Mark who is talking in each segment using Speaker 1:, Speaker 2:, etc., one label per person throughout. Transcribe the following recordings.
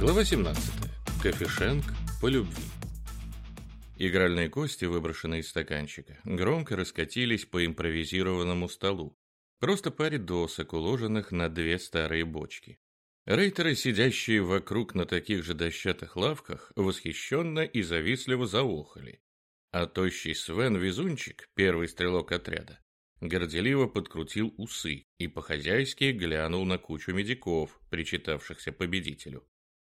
Speaker 1: Глава 17. Кофешенк по любви. Игральные кости, выброшенные из стаканчика, громко раскатились по импровизированному столу. Просто паре досок, уложенных на две старые бочки. Рейтеры, сидящие вокруг на таких же дощатых лавках, восхищенно и завистливо заохали. А тощий Свен-везунчик, первый стрелок отряда, горделиво подкрутил усы и по-хозяйски глянул на кучу медиков, причитавшихся победителю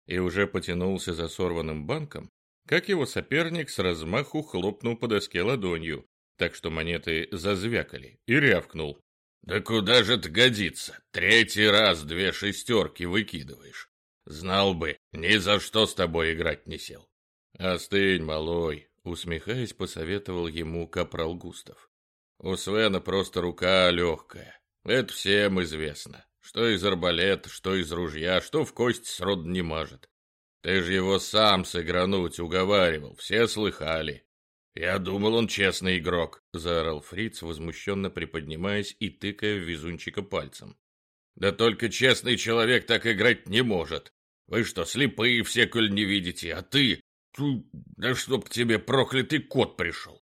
Speaker 1: и уже потянулся за сорванным банком, как его соперник с размаху хлопнул по доске ладонью, так что монеты зазвякали, и рявкнул. «Да куда же это годится? Третий раз две шестерки выкидываешь. Знал бы, ни за что с тобой играть не сел». «Остынь, малой», — усмехаясь, посоветовал ему капрал Густав. «У Свена просто рука легкая. Это всем известно. Что из арбалета, что из ружья, что в кость срод не мажет. Ты же его сам сыгрануть уговаривал, все слыхали. Я думал, он честный игрок, заорал Фриц, возмущенно приподнимаясь и тыкая в везунчика пальцем. Да только честный человек так играть не может. Вы что, слепые все, коль не видите, а ты... Да чтоб к тебе проклятый кот пришел.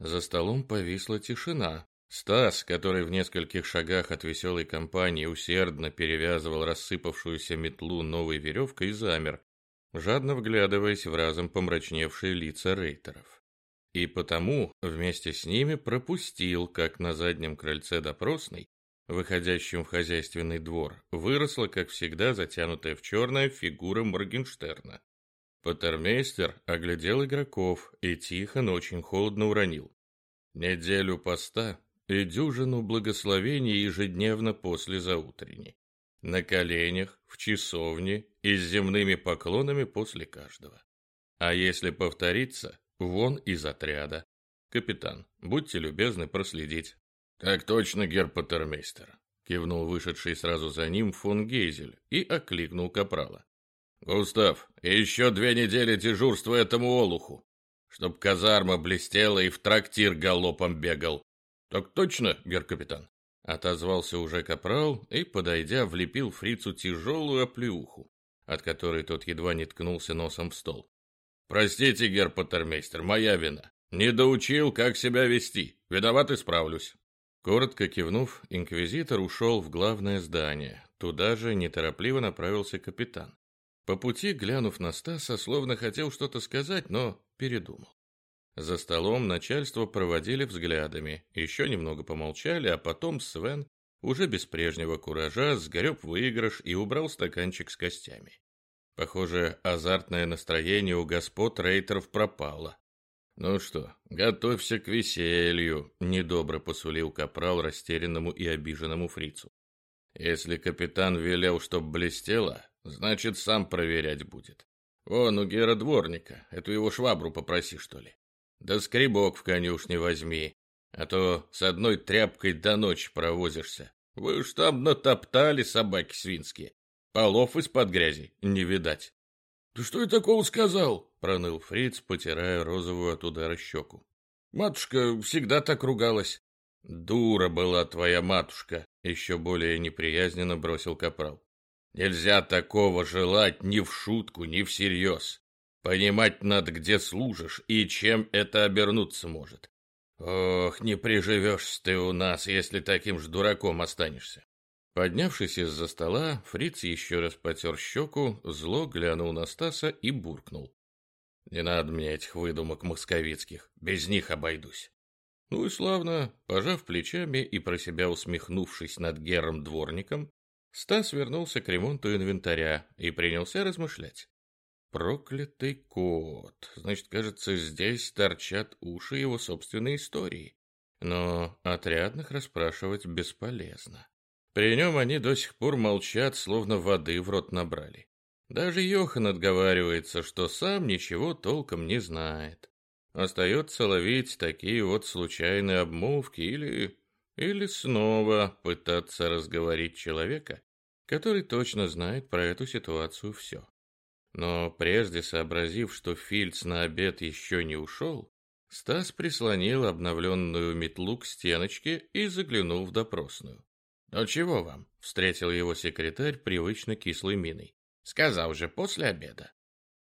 Speaker 1: За столом повисла тишина, Стас, который в нескольких шагах от веселой компании усердно перевязывал рассыпавшуюся метлу новой веревкой, замер, жадно вглядываясь в разом помрачневшие лица рейтеров. И потому вместе с ними пропустил, как на заднем крыльце допросной, выходящем в хозяйственный двор, выросла, как всегда, затянутая в черное фигура Моргенштерна. Патермейстер оглядел игроков и тихо, но очень холодно уронил. Неделю поста и дюжину благословений ежедневно после заутренней. На коленях, в часовне и с земными поклонами после каждого. А если повториться, вон из отряда. Капитан, будьте любезны проследить. Так точно, герпатермейстер, кивнул вышедший сразу за ним фон Гейзель и окликнул капрала. Густав, еще две недели дежурства этому олуху, чтоб казарма блестела и в трактир галопом бегал. «Так точно, гер-капитан», — отозвался уже капрал и, подойдя, влепил фрицу тяжелую оплеуху, от которой тот едва не ткнулся носом в стол. «Простите, гер-патермейстер, моя вина. Не доучил, как себя вести. Виноват, исправлюсь». Коротко кивнув, инквизитор ушел в главное здание. Туда же неторопливо направился капитан. По пути, глянув на Стаса, словно хотел что-то сказать, но передумал. За столом начальство проводили взглядами, еще немного помолчали, а потом Свен, уже без прежнего куража, сгреб выигрыш и убрал стаканчик с костями. Похоже, азартное настроение у господ рейтеров пропало. «Ну что, готовься к веселью», — недобро посулил капрал растерянному и обиженному фрицу. «Если капитан велел, чтоб блестело, значит, сам проверять будет. Вон у Гера дворника, эту его швабру попроси, что ли. Да скребок в конюшне возьми, а то с одной тряпкой до ночи провозишься. Вы ж там натоптали собаки свинские. Полов из-под грязи не видать. — Ты что я такого сказал? — проныл фриц, потирая розовую от удара щеку. — Матушка всегда так ругалась. — Дура была твоя матушка, — еще более неприязненно бросил капрал. — Нельзя такого желать ни в шутку, ни всерьез. Понимать надо, где служишь и чем это обернуться может. Ох, не приживешься ты у нас, если таким же дураком останешься. Поднявшись из-за стола, Фриц еще раз потер щеку, зло глянул на Стаса и буркнул. «Не надо мне этих выдумок московицких, без них обойдусь». Ну и славно, пожав плечами и про себя усмехнувшись над Гером-дворником, Стас вернулся к ремонту инвентаря и принялся размышлять. Проклятый кот. Значит, кажется, здесь торчат уши его собственной истории. Но отрядных расспрашивать бесполезно. При нем они до сих пор молчат, словно воды в рот набрали. Даже Йохан отговаривается, что сам ничего толком не знает. Остается ловить такие вот случайные обмовки или... или снова пытаться разговорить человека, который точно знает про эту ситуацию все. Но прежде сообразив, что Фильц на обед еще не ушел, Стас прислонил обновленную метлу к стеночке и заглянул в допросную. «Ну чего вам?» — встретил его секретарь привычно кислой миной.
Speaker 2: Сказал же, после обеда.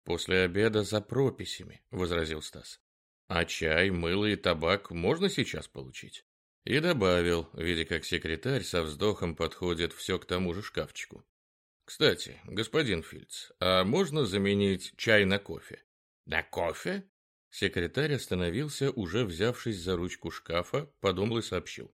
Speaker 1: После обеда за прописями, возразил Стас. А чай, мыло и табак можно сейчас получить? И добавил, видя, как секретарь со вздохом подходит все к тому же шкафчику. Кстати, господин Фильц, а можно заменить чай на кофе?
Speaker 2: На кофе?
Speaker 1: Секретарь остановился, уже взявшись за ручку шкафа, подумал и сообщил.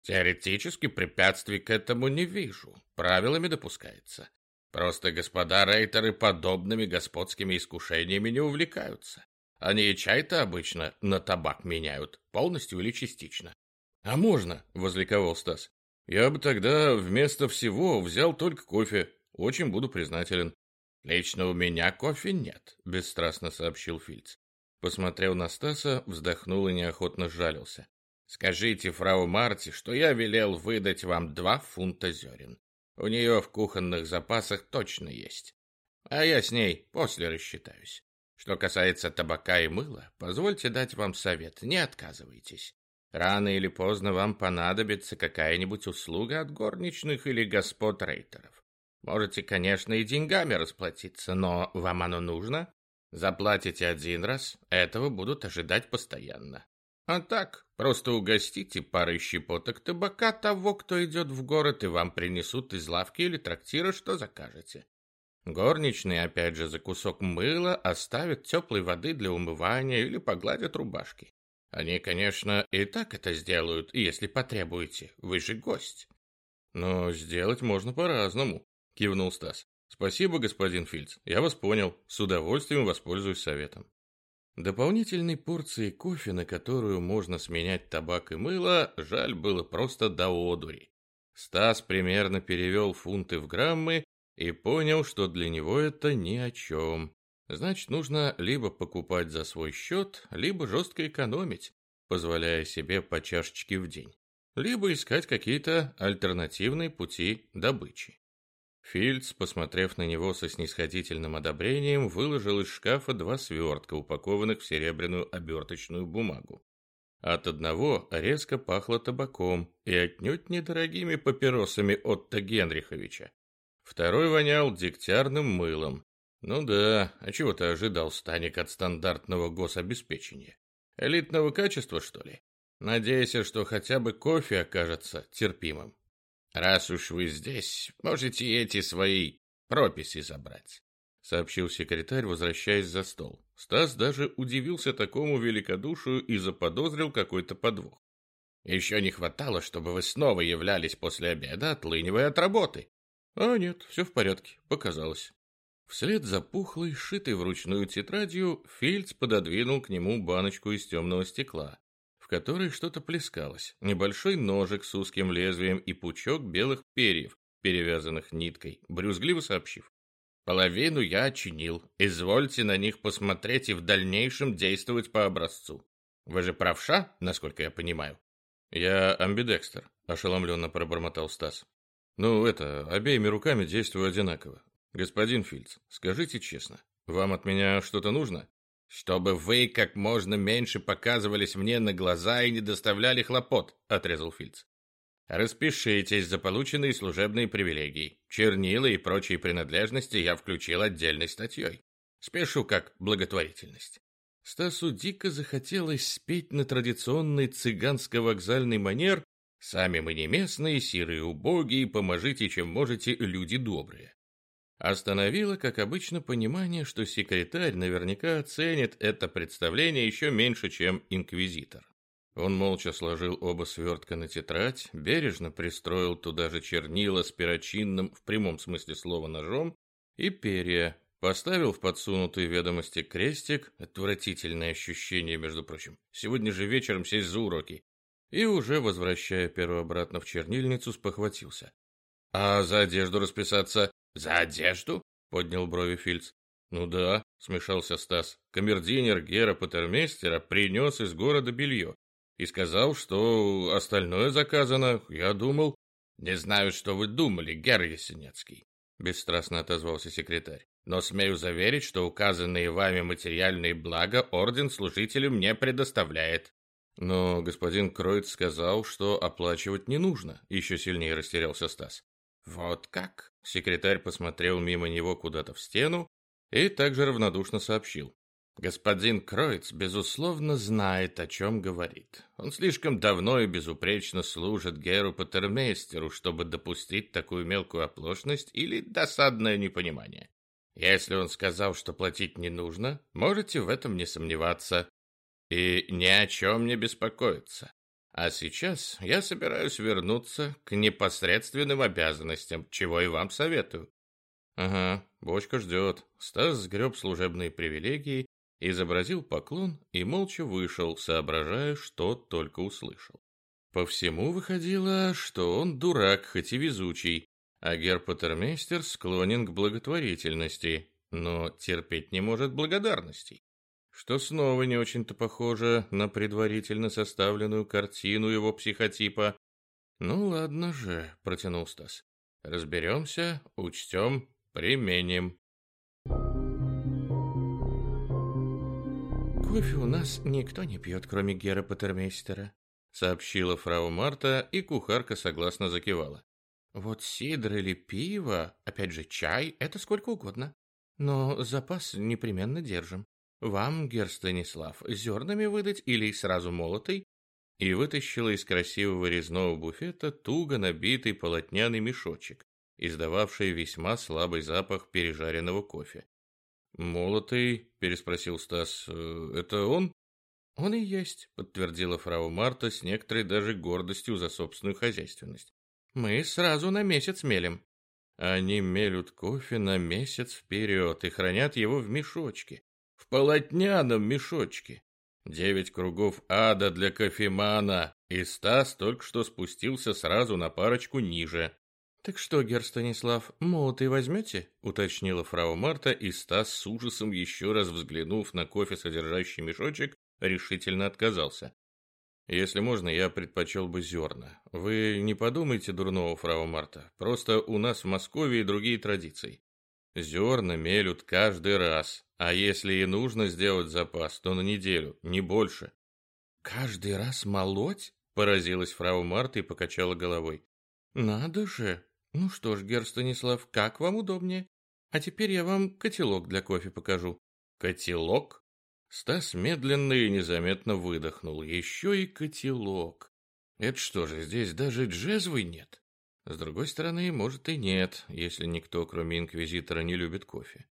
Speaker 2: Теоретически препятствий к этому не вижу. Правилами допускается. Просто господа рейтеры подобными господскими искушениями не увлекаются. Они и чай-то обычно на табак меняют, полностью или частично.
Speaker 1: А можно, возликовал Стас. Я бы тогда вместо всего взял только кофе. Очень буду признателен.
Speaker 2: Лично у меня кофе нет, бесстрастно сообщил Фильц.
Speaker 1: Посмотрел на Стаса, вздохнул и неохотно сжалился.
Speaker 2: Скажите фрау Марти, что я велел выдать вам два фунта зерен. У нее в кухонных запасах точно есть. А я с ней после рассчитаюсь. Что касается табака и мыла, позвольте дать вам совет, не отказывайтесь. Рано или поздно вам понадобится какая-нибудь услуга от горничных или господ рейтеров. Можете, конечно, и деньгами расплатиться, но вам оно нужно? Заплатите один раз, этого будут ожидать постоянно. А так, просто угостите парой щепоток табака того, кто идет в город, и вам принесут из лавки или трактира, что закажете. Горничные, опять же, за кусок мыла оставят теплой воды для умывания или погладят рубашки. Они, конечно, и так это сделают, если потребуете. Вы же гость.
Speaker 1: Но сделать можно по-разному, кивнул Стас. Спасибо, господин Фильц. Я вас понял. С удовольствием воспользуюсь советом. Дополнительной порции кофе, на которую можно сменять табак и мыло, жаль было просто до одури. Стас примерно перевел фунты в граммы и понял, что для него это ни о чем. Значит, нужно либо покупать за свой счет, либо жестко экономить, позволяя себе по чашечке в день, либо искать какие-то альтернативные пути добычи. Фильдс, посмотрев на него со снисходительным одобрением, выложил из шкафа два свертка, упакованных в серебряную оберточную бумагу. От одного резко пахло табаком и отнюдь недорогими папиросами Отто Генриховича. Второй вонял дегтярным мылом. Ну да, а чего ты ожидал, Станик, от стандартного гособеспечения? Элитного качества, что ли? Надеюсь, что хотя бы кофе окажется терпимым.
Speaker 2: «Раз уж вы здесь, можете эти свои прописи забрать», —
Speaker 1: сообщил секретарь, возвращаясь за стол. Стас даже удивился такому великодушию и заподозрил какой-то подвох.
Speaker 2: «Еще не хватало, чтобы вы снова являлись после обеда, отлынивая от работы».
Speaker 1: «А нет, все в порядке, показалось». Вслед за пухлой, сшитой вручную тетрадью, Фильдс пододвинул к нему баночку из темного стекла в которой что-то плескалось, небольшой ножик с узким лезвием и пучок белых перьев, перевязанных ниткой, брюзгливо сообщив.
Speaker 2: «Половину я очинил. Извольте на них посмотреть и в дальнейшем действовать по образцу. Вы же правша, насколько я понимаю?»
Speaker 1: «Я амбидекстер», — ошеломленно пробормотал Стас. «Ну, это, обеими руками действую одинаково. Господин Фильц, скажите честно, вам от меня что-то нужно?»
Speaker 2: «Чтобы вы как можно меньше показывались мне на глаза и не доставляли хлопот», — отрезал Фильц. «Распишитесь за полученные служебные привилегии. Чернила и прочие принадлежности я включил отдельной статьей. Спешу как благотворительность».
Speaker 1: Стасу дико захотелось спеть на традиционный цыганско-вокзальный манер «Сами мы не местные, сирые убогие, поможите, чем можете, люди добрые». Остановило, как обычно, понимание, что секретарь наверняка оценит это представление еще меньше, чем инквизитор. Он молча сложил оба свертка на тетрадь, бережно пристроил туда же чернила с перочинным, в прямом смысле слова, ножом и перья, поставил в подсунутые ведомости крестик, отвратительное ощущение, между прочим, сегодня же вечером сесть за уроки, и уже, возвращая перо обратно в чернильницу, спохватился. А за одежду расписаться
Speaker 2: «За одежду?» — поднял брови Фильц.
Speaker 1: «Ну да», — смешался Стас. «Камердинер Гера Патермейстера принес из города белье и сказал, что остальное заказано. Я думал...»
Speaker 2: «Не знаю, что вы думали, Гер Ясенецкий», —
Speaker 1: бесстрастно отозвался секретарь.
Speaker 2: «Но смею заверить, что указанные вами материальные блага орден служителям не предоставляет».
Speaker 1: «Но господин Кроиц сказал, что оплачивать не нужно», — еще сильнее растерялся Стас.
Speaker 2: Вот как?
Speaker 1: Секретарь посмотрел мимо него куда-то в стену и также равнодушно сообщил. Господин Кроиц, безусловно, знает, о чем говорит. Он слишком давно и безупречно служит Геру Патермейстеру, чтобы допустить такую мелкую оплошность или досадное непонимание. Если он сказал, что платить не нужно, можете в этом не сомневаться. И ни о чем не беспокоиться. А сейчас я собираюсь вернуться к непосредственным обязанностям, чего и вам советую. Ага, бочка ждет. Стас сгреб служебные привилегии, изобразил поклон и молча вышел, соображая, что только услышал. По всему выходило, что он дурак, хоть и везучий, а герпатермейстер склонен к благотворительности, но терпеть не может благодарностей что снова не очень-то похоже на предварительно составленную картину его психотипа. «Ну ладно же», — протянул Стас. «Разберемся, учтем, применим». «Кофе у нас никто не пьет, кроме Гера Патермейстера», — сообщила фрау Марта, и кухарка согласно закивала. «Вот сидр или пиво, опять же чай, это сколько угодно. Но запас непременно держим. Вам, гер Станислав, зернами выдать или сразу молотой?» И вытащила из красивого резного буфета туго набитый полотняный мешочек, издававший весьма слабый запах пережаренного кофе. «Молотый?» – переспросил Стас. «Э, «Это он?» «Он и есть», – подтвердила фрау Марта с некоторой даже гордостью за собственную хозяйственность. «Мы сразу на месяц мелем». Они мелют кофе на месяц вперед и хранят его в мешочке, в полотняном мешочке. Девять кругов ада для кофемана, и Стас только что спустился сразу на парочку ниже. «Так что, гер Станислав, молотый возьмете?» — уточнила фрау Марта, и Стас с ужасом, еще раз взглянув на кофе, содержащий мешочек, решительно отказался. «Если можно, я предпочел бы зерна. Вы не подумайте дурного, фрау Марта. Просто у нас в Москве другие традиции. Зерна мелют каждый раз, а если и нужно сделать запас, то на неделю, не больше. Каждый раз молоть? Поразилась фрау Марта и покачала головой. Надо же. Ну что ж, гер Станислав, как вам удобнее? А теперь я вам котелок для кофе покажу. Котелок? Стас медленно и незаметно выдохнул. Еще и котелок. Это что же, здесь даже джезвы нет? С другой стороны, может и нет, если никто, кроме инквизитора, не любит кофе.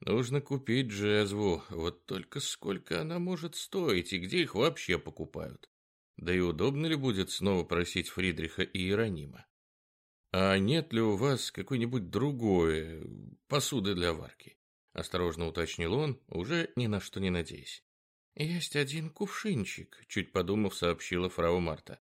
Speaker 1: Нужно купить джезву, вот только сколько она может стоить и где их вообще покупают. Да и удобно ли будет снова просить Фридриха и Иеронима? А нет ли у вас какой-нибудь другой посуды для варки? Осторожно уточнил он, уже ни на что не надеясь. Есть один кувшинчик, чуть подумав, сообщила фрау Марта.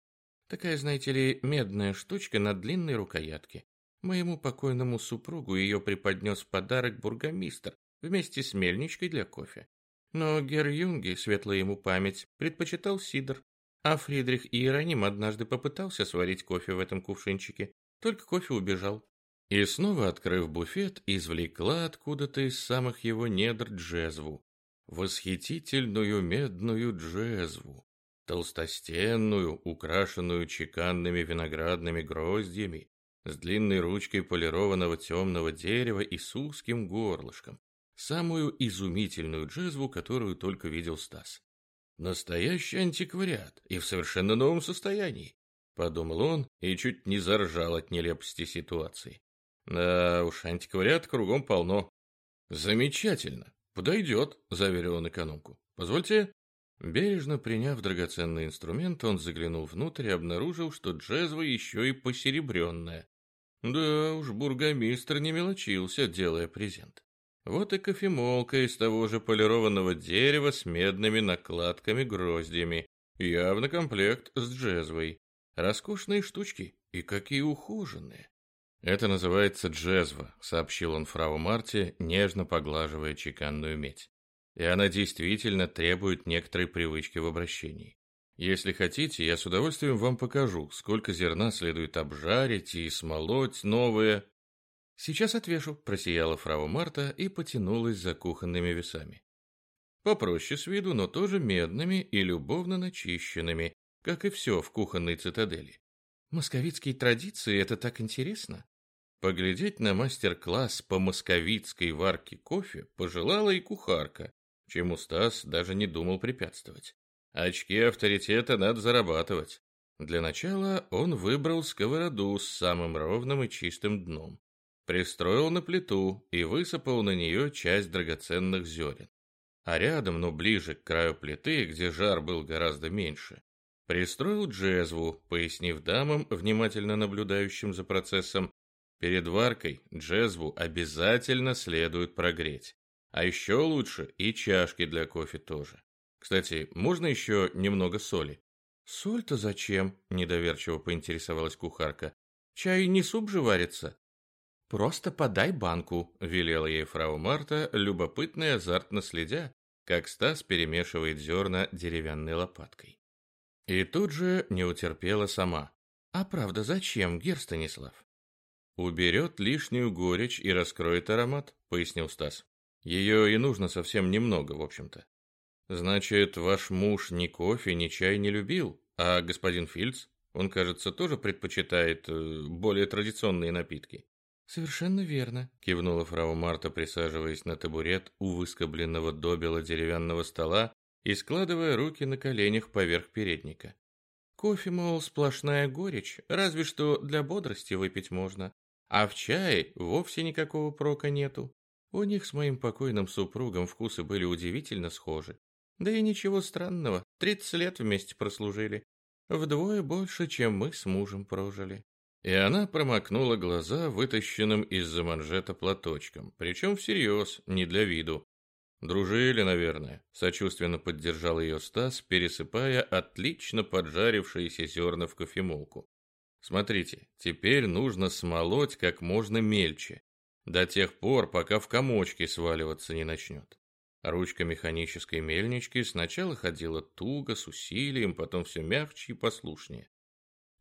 Speaker 1: Такая, знаете ли, медная штучка на длинной рукоятке. Моему покойному супругу ее преподнес в подарок бургомистр, вместе с мельничкой для кофе. Но Гер Юнги, светлая ему память, предпочитал сидр, а Фридрих Иероним однажды попытался сварить кофе в этом кувшинчике, только кофе убежал. И снова, открыв буфет, извлекла откуда-то из самых его недр джезву. Восхитительную медную джезву, толстостенную, украшенную чеканными виноградными гроздьями, с длинной ручкой полированного темного дерева и с узким горлышком, самую изумительную джезву, которую только видел Стас. Настоящий антиквариат и в совершенно новом состоянии, подумал он и чуть не заржал от нелепости ситуации. Да уж, антиквариат кругом полно. Замечательно, подойдет, заверил он экономку. Позвольте. Бережно приняв драгоценный инструмент, он заглянул внутрь и обнаружил, что джезва еще и посеребренная. Да уж, бургомистр не мелочился, делая презент. Вот и кофемолка из того же полированного дерева с медными накладками-гроздьями. Явно комплект с джезвой. Роскошные штучки и какие ухоженные. Это называется джезва, сообщил он фрау Марте, нежно поглаживая чеканную медь. И она действительно требует некоторой привычки в обращении. Если хотите, я с удовольствием вам покажу, сколько зерна следует обжарить и смолоть новое. Сейчас отвешу, просияла фрау Марта и потянулась за кухонными весами. Попроще с виду, но тоже медными и любовно начищенными, как и все в кухонной цитадели. Московицкие традиции — это так интересно. Поглядеть на мастер-класс по московицкой варке кофе пожелала и кухарка, чему Стас даже не думал препятствовать. Очки авторитета надо зарабатывать. Для начала он выбрал сковороду с самым ровным и чистым дном. Пристроил на плиту и высыпал на нее часть драгоценных зерен. А рядом, но ближе к краю плиты, где жар был гораздо меньше, пристроил джезву, пояснив дамам, внимательно наблюдающим за процессом, Перед варкой джезву обязательно следует прогреть. А еще лучше и чашки для кофе тоже. Кстати, можно еще немного соли? Соль-то зачем? Недоверчиво поинтересовалась кухарка. Чай не суп же варится. Просто подай банку, велела ей фрау Марта, любопытно и азартно следя, как Стас перемешивает зерна деревянной лопаткой. И тут же не утерпела сама. А правда, зачем, Гер Станислав? «Уберет лишнюю горечь и раскроет аромат», — пояснил Стас. «Ее и нужно совсем немного, в общем-то». «Значит, ваш муж ни кофе, ни чай не любил, а господин Фильц, он, кажется, тоже предпочитает э, более традиционные напитки». «Совершенно верно», — кивнула фрау Марта, присаживаясь на табурет у выскобленного добела деревянного стола и складывая руки на коленях поверх передника. «Кофе, мол, сплошная горечь, разве что для бодрости выпить можно. А в чае вовсе никакого прока нету. У них с моим покойным супругом вкусы были удивительно схожи. Да и ничего странного, 30 лет вместе прослужили. Вдвое больше, чем мы с мужем прожили. И она промокнула глаза вытащенным из-за манжета платочком, причем всерьез, не для виду. Дружили, наверное, сочувственно поддержал ее Стас, пересыпая отлично поджарившиеся зерна в кофемолку. Смотрите, теперь нужно смолоть как можно мельче, до тех пор, пока в комочки сваливаться не начнет. Ручка механической мельнички сначала ходила туго, с усилием, потом все мягче и послушнее.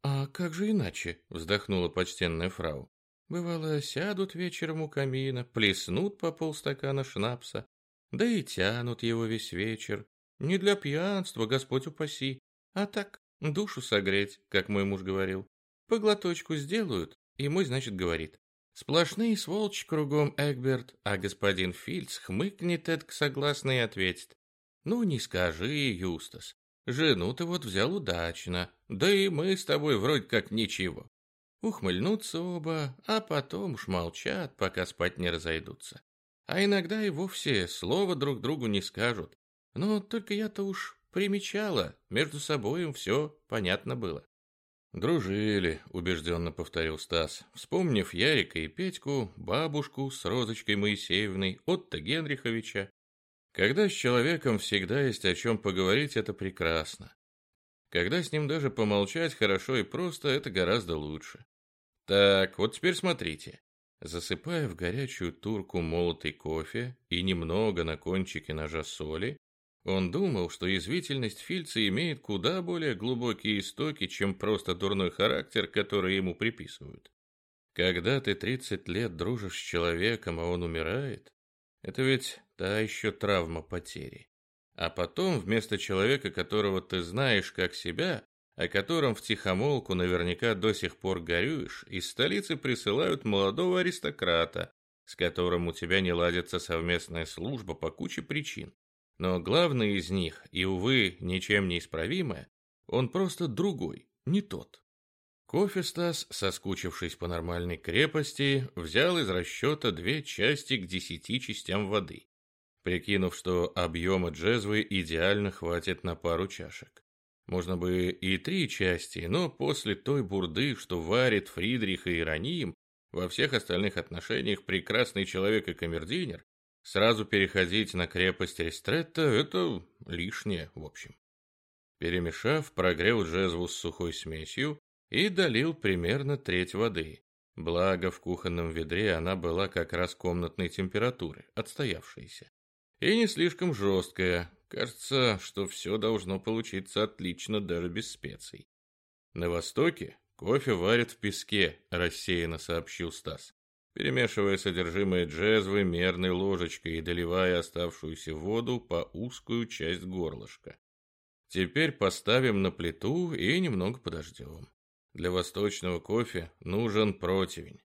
Speaker 1: «А как же иначе?» — вздохнула почтенная фрау. «Бывало, сядут вечером у камина, плеснут по полстакана шнапса, да и тянут его весь вечер. Не для пьянства, Господь упаси, а так, душу согреть, как мой муж говорил. По глоточку сделают, и мой, значит, говорит. Сплошные сволочи кругом, Эгберт, а господин Фильц хмыкнет эдак согласно и ответит. Ну, не скажи, Юстас, жену ты вот взял удачно, да и мы с тобой вроде как ничего. Ухмыльнутся оба, а потом уж молчат, пока спать не разойдутся. А иногда и вовсе слова друг другу не скажут. Но только я-то уж примечала, между собой им все понятно было. «Дружили», — убежденно повторил Стас, вспомнив Ярика и Петьку, бабушку с Розочкой Моисеевной, Отто Генриховича. Когда с человеком всегда есть о чем поговорить, это прекрасно. Когда с ним даже помолчать хорошо и просто, это гораздо лучше. Так, вот теперь смотрите. Засыпая в горячую турку молотый кофе и немного на кончике ножа соли, он думал, что язвительность Фильца имеет куда более глубокие истоки, чем просто дурной характер, который ему приписывают. Когда ты 30 лет дружишь с человеком, а он умирает, это ведь та еще травма потери. А потом вместо человека, которого ты знаешь как себя, о котором в тихомолку наверняка до сих пор горюешь, из столицы присылают молодого аристократа, с которым у тебя не ладится совместная служба по куче причин. Но главный из них, и, увы, ничем не исправимое, он просто другой, не тот. Кофе Стас, соскучившись по нормальной крепости, взял из расчета две части к десяти частям воды, прикинув, что объема джезвы идеально хватит на пару чашек. Можно бы и три части, но после той бурды, что варит Фридрих и Ироним, во всех остальных отношениях прекрасный человек и камердинер, Сразу переходить на крепость Ристретта – это лишнее, в общем. Перемешав, прогрел джезву с сухой смесью и долил примерно треть воды. Благо, в кухонном ведре она была как раз комнатной температуры, отстоявшейся. И не слишком жесткая. Кажется, что все должно получиться отлично даже без специй. На востоке кофе варят в песке, рассеянно сообщил Стас перемешивая содержимое джезвы мерной ложечкой и доливая оставшуюся воду по узкую часть горлышка. Теперь поставим на плиту и немного подождем. Для восточного кофе нужен противень.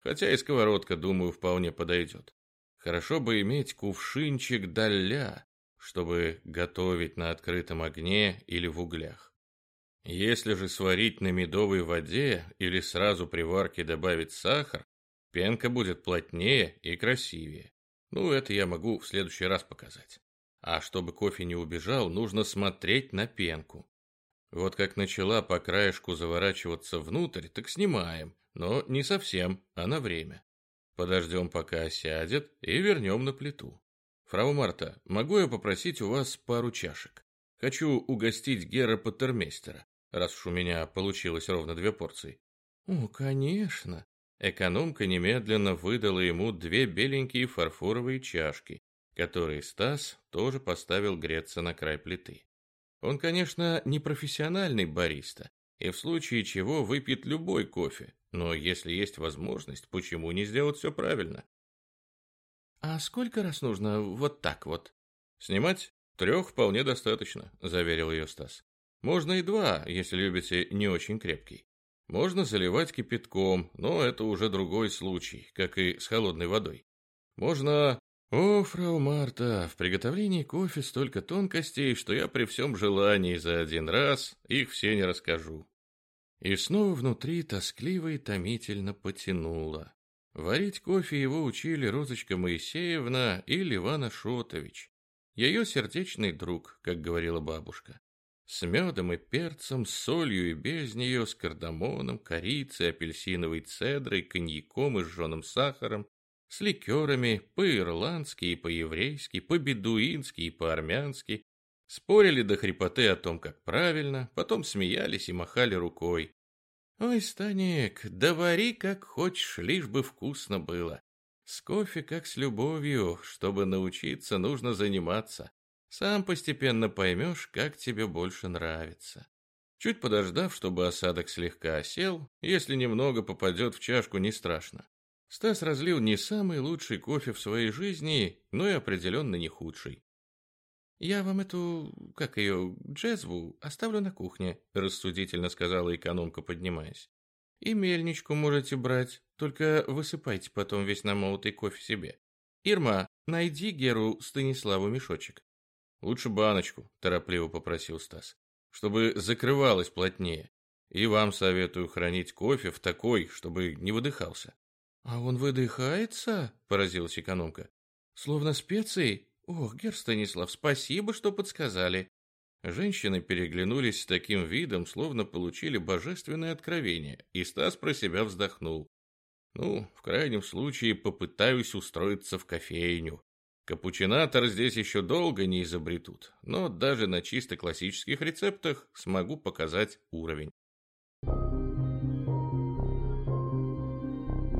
Speaker 1: хотя и сковородка, думаю, вполне подойдет. Хорошо бы иметь кувшинчик даля, чтобы готовить на открытом огне или в углях. Если же сварить на медовой воде или сразу при варке добавить сахар, пенка будет плотнее и красивее. Ну, это я могу в следующий раз показать. А чтобы кофе не убежал, нужно смотреть на пенку. Вот как начала по краешку заворачиваться внутрь, так снимаем, но не совсем, а на время. Подождем, пока осядет, и вернем на плиту. Фрау Марта, могу я попросить у вас пару чашек? Хочу угостить Гера Паттермейстера, раз уж у меня получилось ровно две порции. О, конечно. Экономка немедленно выдала ему две беленькие фарфоровые чашки, которые Стас тоже поставил греться на край плиты. Он, конечно, не профессиональный бариста, и в случае чего выпьет любой кофе, но если есть возможность, почему не сделать все правильно? А сколько раз нужно вот так вот? Снимать? Трех вполне достаточно, заверил ее Стас. Можно и два, если любите не очень крепкий. Можно заливать кипятком, но это уже другой случай, как и с холодной водой. Можно... О, фрау Марта, в приготовлении кофе столько тонкостей, что я при всем желании за один раз их все не расскажу. И снова внутри тоскливо и томительно потянуло. Варить кофе его учили Розочка Моисеевна и Ливана Шотович. Ее сердечный друг, как говорила бабушка. С медом и перцем, с солью и без нее, с кардамоном, корицей, апельсиновой цедрой, коньяком и сжженным сахаром, с ликерами, по-ирландски и по-еврейски, по-бедуински и по-армянски, Спорили до хрипоты о том, как правильно, потом смеялись и махали рукой. «Ой, Станик, да вари как хочешь, лишь бы вкусно было. С кофе, как с любовью, чтобы научиться, нужно заниматься. Сам постепенно поймешь, как тебе больше нравится». Чуть подождав, чтобы осадок слегка осел, если немного попадет в чашку, не страшно. Стас разлил не самый лучший кофе в своей жизни, но и определенно не худший. «Я вам эту, как ее, джезву оставлю на кухне», – рассудительно сказала экономка, поднимаясь. «И мельничку можете брать, только высыпайте потом весь намолотый кофе себе. Ирма, найди Геру Станиславу мешочек». «Лучше баночку», – торопливо попросил Стас, – «чтобы закрывалось плотнее. И вам советую хранить кофе в такой, чтобы не выдыхался». «А он выдыхается?» – поразилась экономка. «Словно специи?» «Ох, Гер Станислав, спасибо, что подсказали». Женщины переглянулись с таким видом, словно получили божественное откровение, и Стас про себя вздохнул. «Ну, в крайнем случае, попытаюсь устроиться в кофейню. Капучинатор здесь еще долго не изобретут, но даже на чисто классических рецептах смогу показать уровень».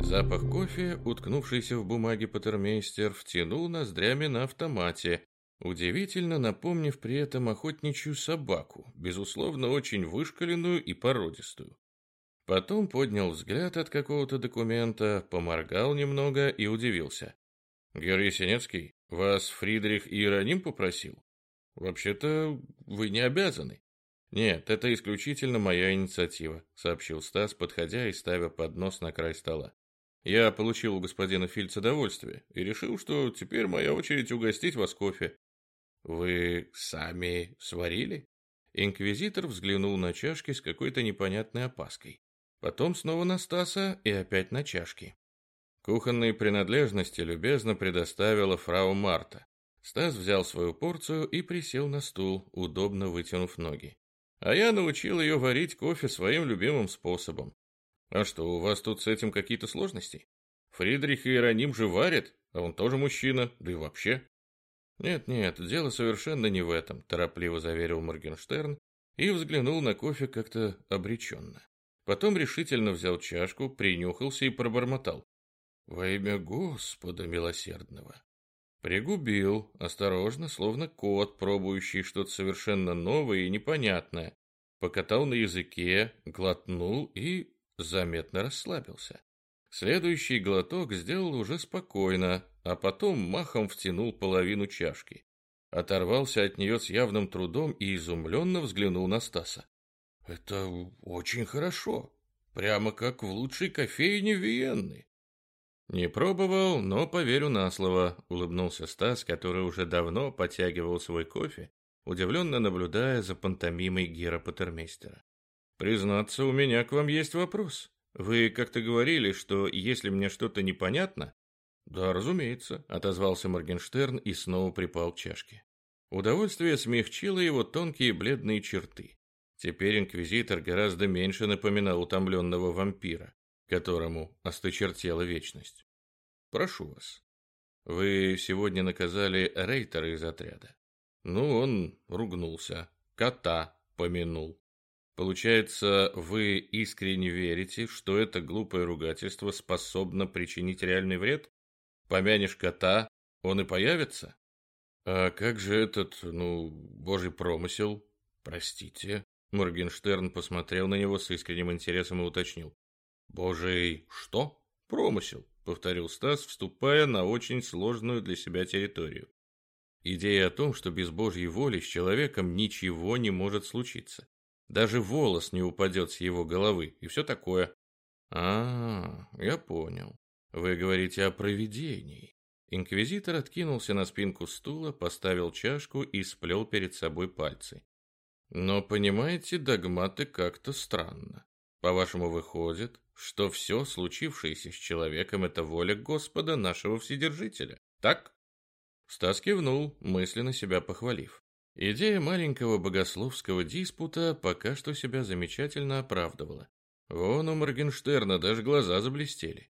Speaker 1: Запах кофе, уткнувшийся в бумаге патермейстер, втянул ноздрями на автомате, удивительно напомнив при этом охотничью собаку, безусловно, очень вышкаленную и породистую. Потом поднял взгляд от какого-то документа, поморгал немного и удивился. «Георгий Синецкий, вас Фридрих Иероним попросил? Вообще-то вы не обязаны». «Нет, это исключительно моя инициатива», — сообщил Стас, подходя и ставя поднос на край стола. Я получил у господина Фильца довольствие и решил, что теперь моя очередь угостить вас кофе. Вы сами сварили? Инквизитор взглянул на чашки с какой-то непонятной опаской. Потом снова на Стаса и опять на чашки. Кухонные принадлежности любезно предоставила фрау Марта. Стас взял свою порцию и присел на стул, удобно вытянув ноги. А я научил ее варить кофе своим любимым способом. А что, у вас тут с этим какие-то сложности? Фридрих и Иероним же варят, а он тоже мужчина, да и вообще. Нет-нет, дело совершенно не в этом, торопливо заверил Моргенштерн и взглянул на кофе как-то обреченно. Потом решительно взял чашку, принюхался и пробормотал. Во имя Господа милосердного. Пригубил, осторожно, словно кот, пробующий что-то совершенно новое и непонятное. Покатал на языке, глотнул и заметно расслабился. Следующий глоток сделал уже спокойно, а потом махом втянул половину чашки. Оторвался от нее с явным трудом и изумленно взглянул на Стаса. «Это очень хорошо. Прямо как в лучшей кофейне Виенны. Не пробовал, но поверю на слово, улыбнулся Стас, который уже давно подтягивал свой кофе, удивленно наблюдая за пантомимой Гера Патермейстера. Признаться, у меня к вам есть вопрос. Вы как-то говорили, что если мне что-то непонятно... Да, разумеется, отозвался Моргенштерн и снова припал к чашке. Удовольствие смягчило его тонкие бледные черты. Теперь инквизитор гораздо меньше напоминал утомленного вампира, которому осточертела вечность. Прошу вас. Вы сегодня наказали рейтера из отряда. Ну, он ругнулся, кота помянул. Получается, вы искренне верите, что это глупое ругательство способно причинить реальный вред? Помянешь кота, он и появится? А как же этот, ну, божий промысел? Простите. Моргенштерн посмотрел на него с искренним интересом и уточнил. Божий что? Промысел, повторил Стас, вступая на очень сложную для себя территорию. Идея о том, что без Божьей воли с человеком ничего не может случиться. Даже волос не упадет с его головы, и все такое. А, я понял. Вы говорите о провидении. Инквизитор откинулся на спинку стула, поставил чашку и сплел перед собой пальцы. Но, понимаете, догматы как-то странно. По-вашему, выходит, что все случившееся с человеком – это воля Господа, нашего Вседержителя, так? Стас кивнул, мысленно себя похвалив. Идея маленького богословского диспута пока что себя замечательно оправдывала. Вон у Моргенштерна даже глаза заблестели.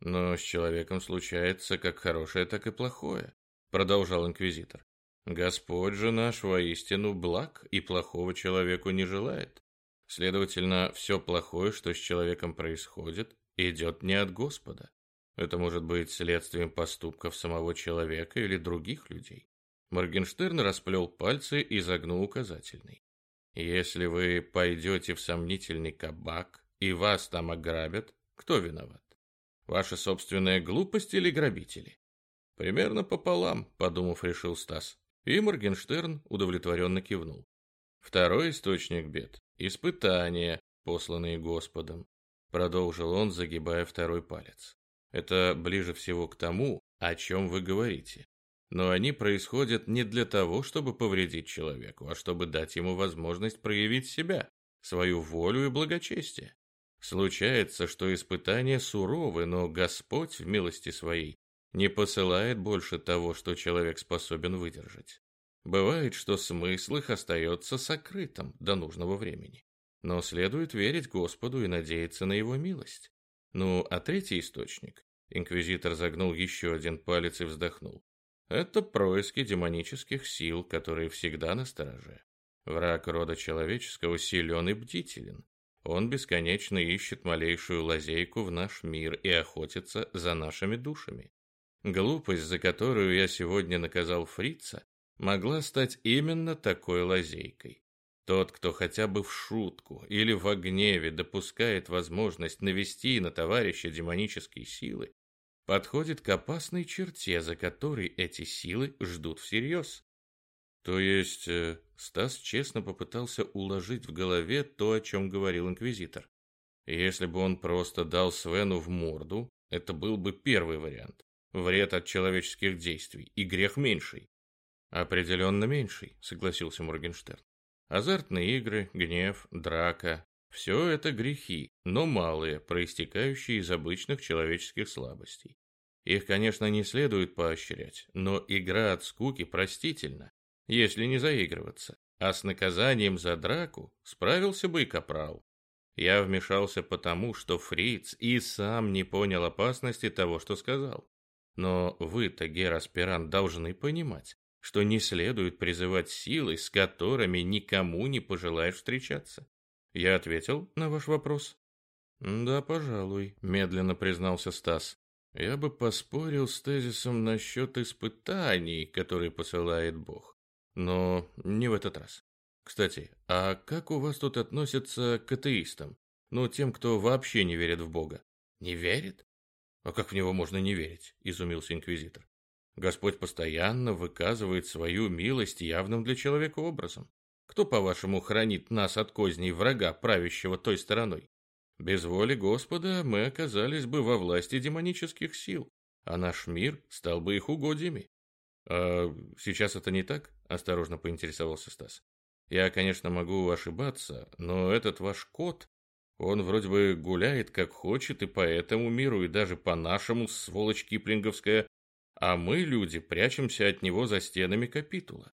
Speaker 1: Но с человеком случается как хорошее, так и плохое, продолжал инквизитор. Господь же наш воистину благ и плохого человеку не желает. Следовательно, все плохое, что с человеком происходит, идет не от Господа. Это может быть следствием поступков самого человека или других людей. Моргенштерн расплел пальцы и загнул указательный. Если вы пойдете в сомнительный кабак и вас там ограбят, кто виноват? Ваша собственная глупость или грабители? Примерно пополам, подумав, решил Стас. И Моргенштерн удовлетворенно кивнул. Второй источник бед – испытания, посланные Господом. Продолжил он, загибая второй палец. Это ближе всего к тому, о чем вы говорите но они происходят не для того, чтобы повредить человеку, а чтобы дать ему возможность проявить себя, свою волю и благочестие. Случается, что испытания суровы, но Господь в милости своей не посылает больше того, что человек способен выдержать. Бывает, что смысл их остается сокрытым до нужного времени. Но следует верить Господу и надеяться на Его милость. Ну, а третий источник? Инквизитор загнул еще один палец и вздохнул. Это происки демонических сил, которые всегда настороже. Враг рода человеческого силен и бдителен. Он бесконечно ищет малейшую лазейку в наш мир и охотится за нашими душами. Глупость, за которую я сегодня наказал фрица, могла стать именно такой лазейкой. Тот, кто хотя бы в шутку или во гневе допускает возможность навести на товарища демонические силы, подходит к опасной черте, за которой эти силы ждут всерьез. То есть э, Стас честно попытался уложить в голове то, о чем говорил инквизитор. Если бы он просто дал Свену в морду, это был бы первый вариант. Вред от человеческих действий и грех меньший. Определенно меньший, согласился Моргенштерн. Азартные игры, гнев, драка – все это грехи, но малые, проистекающие из обычных человеческих слабостей. Их, конечно, не следует поощрять, но игра от скуки простительна, если не заигрываться. А с наказанием за драку справился бы и капрал. Я вмешался потому, что Фриц и сам не понял опасности того, что сказал. Но вы-то, гераспирант, должны понимать, что не следует призывать силы, с которыми никому не пожелаешь встречаться. Я ответил на ваш вопрос. Да, пожалуй, медленно признался Стас. Я бы поспорил с тезисом насчет испытаний, которые посылает Бог. Но не в этот раз. Кстати, а как у вас тут относятся к атеистам? Ну, тем, кто вообще не верит в Бога. Не верит? А как в него можно не верить? Изумился инквизитор. Господь постоянно выказывает свою милость явным для человека образом. Кто, по-вашему, хранит нас от козней врага, правящего той стороной? Без воли Господа мы оказались бы во власти демонических сил, а наш мир стал бы их угодьями. А сейчас это не так? Осторожно поинтересовался Стас. Я, конечно, могу ошибаться, но этот ваш кот, он вроде бы гуляет как хочет и по этому миру, и даже по нашему, сволочь киплинговская, а мы, люди, прячемся от него за стенами капитула.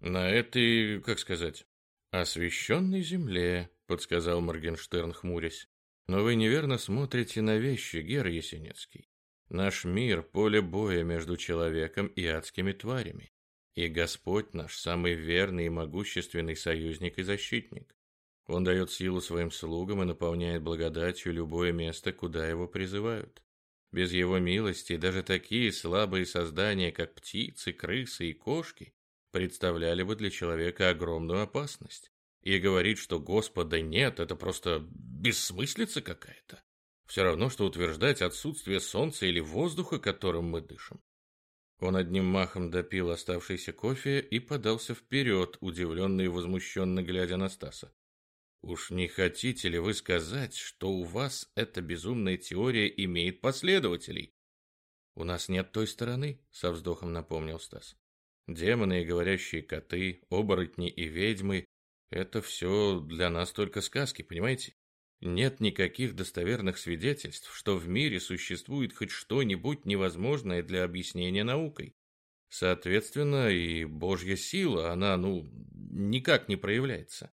Speaker 1: На этой, как сказать, освященной земле, подсказал Моргенштерн, хмурясь. Но вы неверно смотрите на вещи, Гер Есенинский. Наш мир – поле боя между человеком и адскими тварями. И Господь наш самый верный и могущественный союзник и защитник. Он дает силу своим слугам и наполняет благодатью любое место, куда его призывают. Без его милости даже такие слабые создания, как птицы, крысы и кошки, представляли бы для человека огромную опасность. И говорить, что Господа нет, это просто бессмыслица какая-то. Все равно, что утверждать отсутствие солнца или воздуха, которым мы дышим. Он одним махом допил оставшийся кофе и подался вперед, удивленно и возмущенно глядя на Стаса. «Уж не хотите ли вы сказать, что у вас эта безумная теория имеет последователей?» «У нас нет той стороны», — со вздохом напомнил Стас. «Демоны и говорящие коты, оборотни и ведьмы — это все для нас только сказки, понимаете? Нет никаких достоверных свидетельств, что в мире существует хоть что-нибудь невозможное для объяснения наукой. Соответственно, и Божья сила, она, ну, никак не проявляется.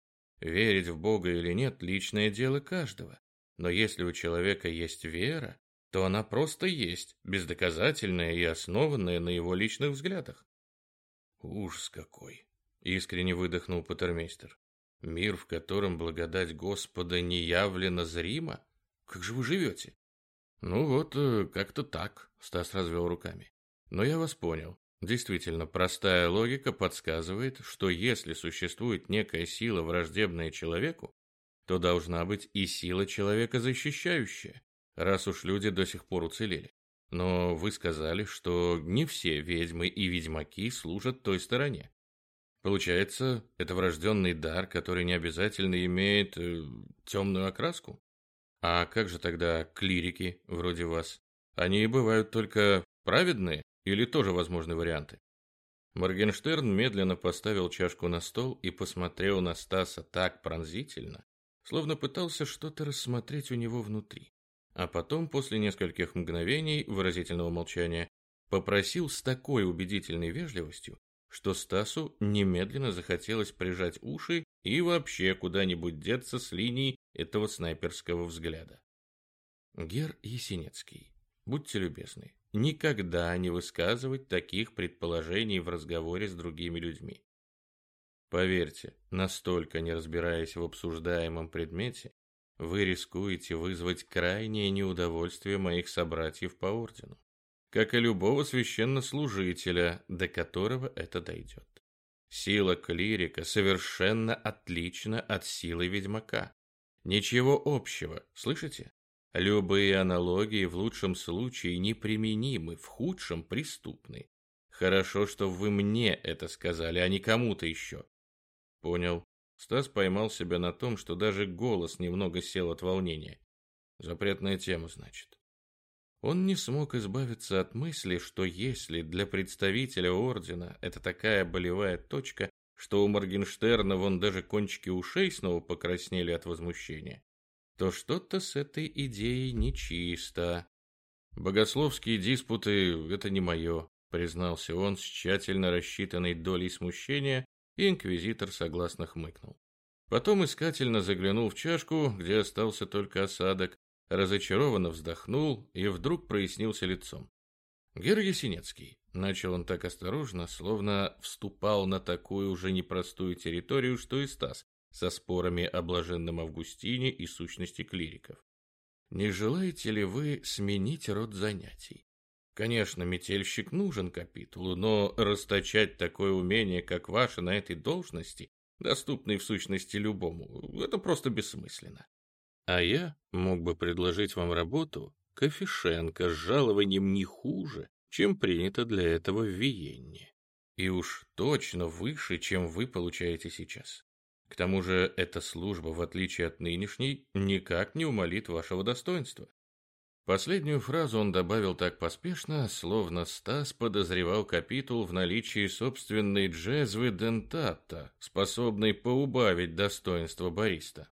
Speaker 1: Верить в Бога или нет – личное дело каждого. Но если у человека есть вера, то она просто есть, бездоказательная и основанная на его личных взглядах. «Ужас какой!» – искренне выдохнул Патермейстер. Мир, в котором благодать Господа не явлена зримо? Как же вы живете? Ну вот, э, как-то так, Стас развел руками. Но я вас понял. Действительно, простая логика подсказывает, что если существует некая сила, враждебная человеку, то должна быть и сила человека защищающая, раз уж люди до сих пор уцелели. Но вы сказали, что не все ведьмы и ведьмаки служат той стороне. Получается, это врожденный дар, который не обязательно имеет э, темную окраску? А как же тогда клирики, вроде вас? Они бывают только праведные или тоже возможны варианты? Моргенштерн медленно поставил чашку на стол и посмотрел на Стаса так пронзительно, словно пытался что-то рассмотреть у него внутри. А потом, после нескольких мгновений выразительного молчания, попросил с такой убедительной вежливостью, что Стасу немедленно захотелось прижать уши и вообще куда-нибудь деться с линией этого снайперского взгляда. Гер Есенецкий, будьте любезны, никогда не высказывать таких предположений в разговоре с другими людьми. Поверьте, настолько не разбираясь в обсуждаемом предмете, вы рискуете вызвать крайнее неудовольствие моих собратьев по ордену как и любого священнослужителя, до которого это дойдет. Сила клирика совершенно отлична от силы ведьмака. Ничего общего, слышите? Любые аналогии в лучшем случае неприменимы, в худшем преступны. Хорошо, что вы мне это сказали, а не кому-то еще. Понял. Стас поймал себя на том, что даже голос немного сел от волнения. Запретная тема, значит. Он не смог избавиться от мысли, что если для представителя ордена это такая болевая точка, что у Моргенштерна вон даже кончики ушей снова покраснели от возмущения, то что-то с этой идеей нечисто. «Богословские диспуты — это не мое», — признался он с тщательно рассчитанной долей смущения, и инквизитор согласно хмыкнул. Потом искательно заглянул в чашку, где остался только осадок, разочарованно вздохнул и вдруг прояснился лицом. «Гер Ясенецкий», — начал он так осторожно, словно вступал на такую уже непростую территорию, что и Стас, со спорами о блаженном Августине и сущности клириков. «Не желаете ли вы сменить род занятий? Конечно, метельщик нужен капитулу, но расточать такое умение, как ваше, на этой должности, доступной в сущности любому, это просто бессмысленно. А я мог бы предложить вам работу кофешенка с жалованием не хуже, чем принято для этого в Виенне. И уж точно выше, чем вы получаете сейчас. К тому же эта служба, в отличие от нынешней, никак не умолит вашего достоинства. Последнюю фразу он добавил так поспешно, словно Стас подозревал капитул в наличии собственной джезвы дентата, способной поубавить достоинство бариста.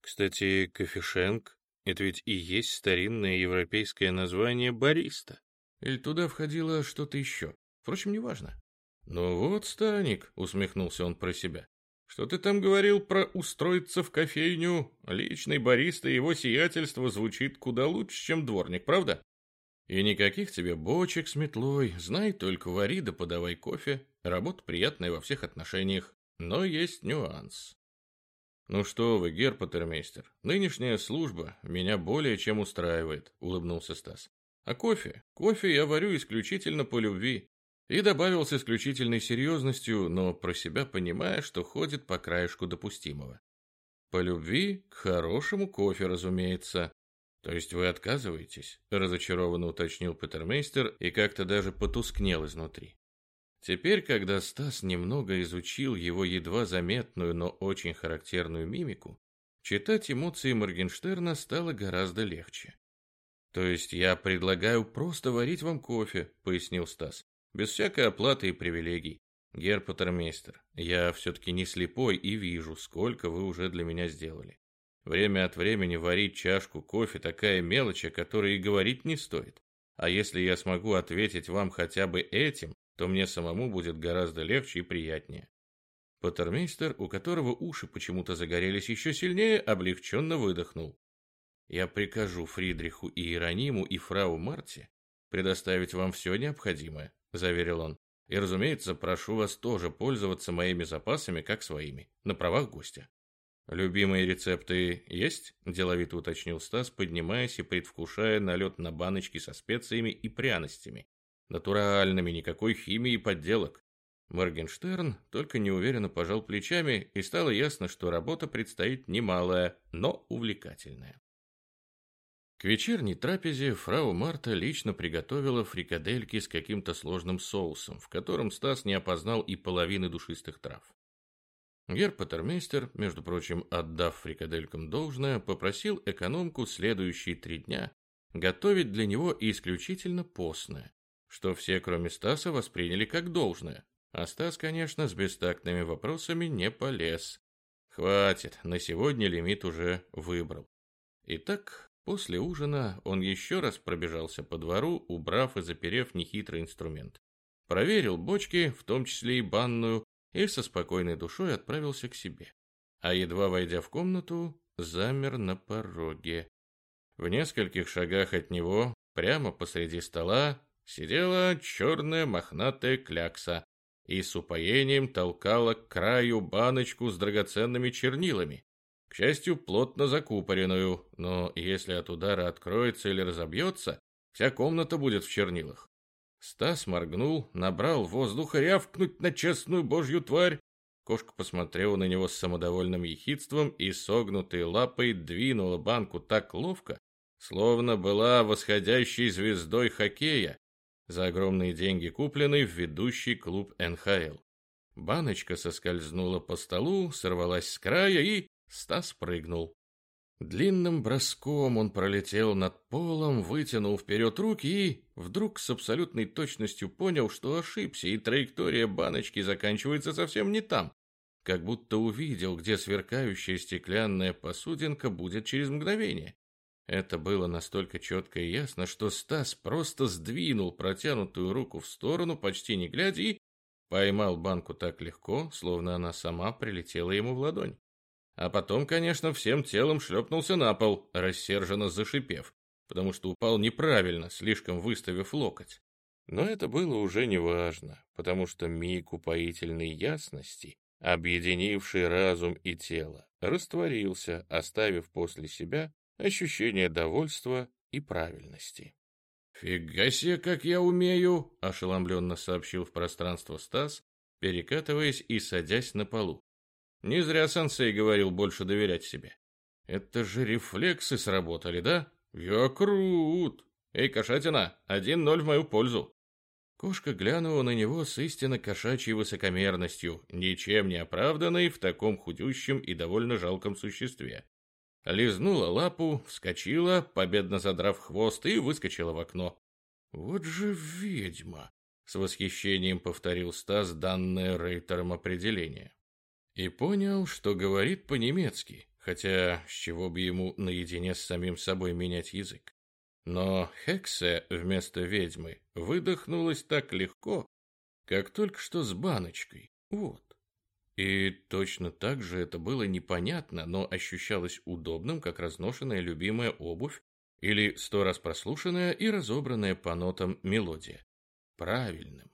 Speaker 1: Кстати, кофешенк — это ведь и есть старинное европейское название бариста. Или туда входило что-то еще? Впрочем, неважно. «Ну вот, Станик», — усмехнулся он про себя, что ты там говорил про устроиться в кофейню? Личный бариста его сиятельство звучит куда лучше, чем дворник, правда? И никаких тебе бочек с метлой, знай только вари да подавай кофе. Работа приятная во всех отношениях, но есть нюанс. Ну что вы, герпатермейстер, нынешняя служба меня более чем устраивает, улыбнулся Стас. А кофе? Кофе я варю исключительно по любви. И добавил с исключительной серьезностью, но про себя понимая, что ходит по краешку допустимого. По любви к хорошему кофе, разумеется. То есть вы отказываетесь? Разочарованно уточнил Петермейстер и как-то даже потускнел изнутри. Теперь, когда Стас немного изучил его едва заметную, но очень характерную мимику, читать эмоции Моргенштерна стало гораздо легче. «То есть я предлагаю просто варить вам кофе», — пояснил Стас. Без всякой оплаты и привилегий. Герпатермейстер, я все-таки не слепой и вижу, сколько вы уже для меня сделали. Время от времени варить чашку кофе такая мелочь, о которой и говорить не стоит. А если я смогу ответить вам хотя бы этим, то мне самому будет гораздо легче и приятнее. Паттермейстер, у которого уши почему-то загорелись еще сильнее, облегченно выдохнул. Я прикажу Фридриху и Иерониму и фрау Марте предоставить вам все необходимое, — заверил он. «И, разумеется, прошу вас тоже пользоваться моими запасами, как своими, на правах гостя». «Любимые рецепты есть?» – деловито уточнил Стас, поднимаясь и предвкушая налет на баночки со специями и пряностями. «Натуральными, никакой химии и подделок». Моргенштерн только неуверенно пожал плечами, и стало ясно, что работа предстоит немалая, но увлекательная. К вечерней трапезе фрау Марта лично приготовила фрикадельки с каким-то сложным соусом, в котором Стас не опознал и половины душистых трав. Герпатермейстер, между прочим, отдав фрикаделькам должное, попросил экономку следующие три дня готовить для него исключительно постное, что все, кроме Стаса, восприняли как должное. А Стас, конечно, с бестактными вопросами не полез. Хватит, на сегодня лимит уже выбрал. Итак, После ужина он еще раз пробежался по двору, убрав и заперев нехитрый инструмент. Проверил бочки, в том числе и банную, и со спокойной душой отправился к себе. А едва войдя в комнату, замер на пороге. В нескольких шагах от него, прямо посреди стола, сидела черная мохнатая клякса и с упоением толкала к краю баночку с драгоценными чернилами, счастью, плотно закупоренную, но если от удара откроется или разобьется, вся комната будет в чернилах. Стас моргнул, набрал воздуха рявкнуть на честную божью тварь. Кошка посмотрела на него с самодовольным ехидством и согнутой лапой двинула банку так ловко, словно была восходящей звездой хоккея, за огромные деньги купленной в ведущий клуб НХЛ. Баночка соскользнула по столу, сорвалась с края и Стас прыгнул. Длинным броском он пролетел над полом, вытянул вперед руки и вдруг с абсолютной точностью понял, что ошибся, и траектория баночки заканчивается совсем не там. Как будто увидел, где сверкающая стеклянная посудинка будет через мгновение. Это было настолько четко и ясно, что Стас просто сдвинул протянутую руку в сторону, почти не глядя, и поймал банку так легко, словно она сама прилетела ему в ладонь. А потом, конечно, всем телом шлепнулся на пол, рассерженно зашипев, потому что упал неправильно, слишком выставив локоть. Но это было уже неважно, потому что миг упоительной ясности, объединивший разум и тело, растворился, оставив после себя ощущение довольства и правильности. «Фига себе, как я умею!» – ошеломленно сообщил в пространство Стас, перекатываясь и садясь на полу. Не зря сенсей говорил больше доверять себе. Это же рефлексы сработали, да? Я крут. Эй, кошатина, один ноль в мою пользу. Кошка глянула на него с истинно кошачьей высокомерностью, ничем не оправданной в таком худющем и довольно жалком существе. Лизнула лапу, вскочила, победно задрав хвост, и выскочила в окно. «Вот же ведьма!» — с восхищением повторил Стас данное Рейтером определение. И понял, что говорит по-немецки, хотя с чего бы ему наедине с самим собой менять язык. Но Хексе вместо ведьмы выдохнулась так легко, как только что с баночкой. Вот. И точно так же это было непонятно, но ощущалось удобным, как разношенная любимая обувь или сто раз прослушанная и разобранная по нотам мелодия. Правильным,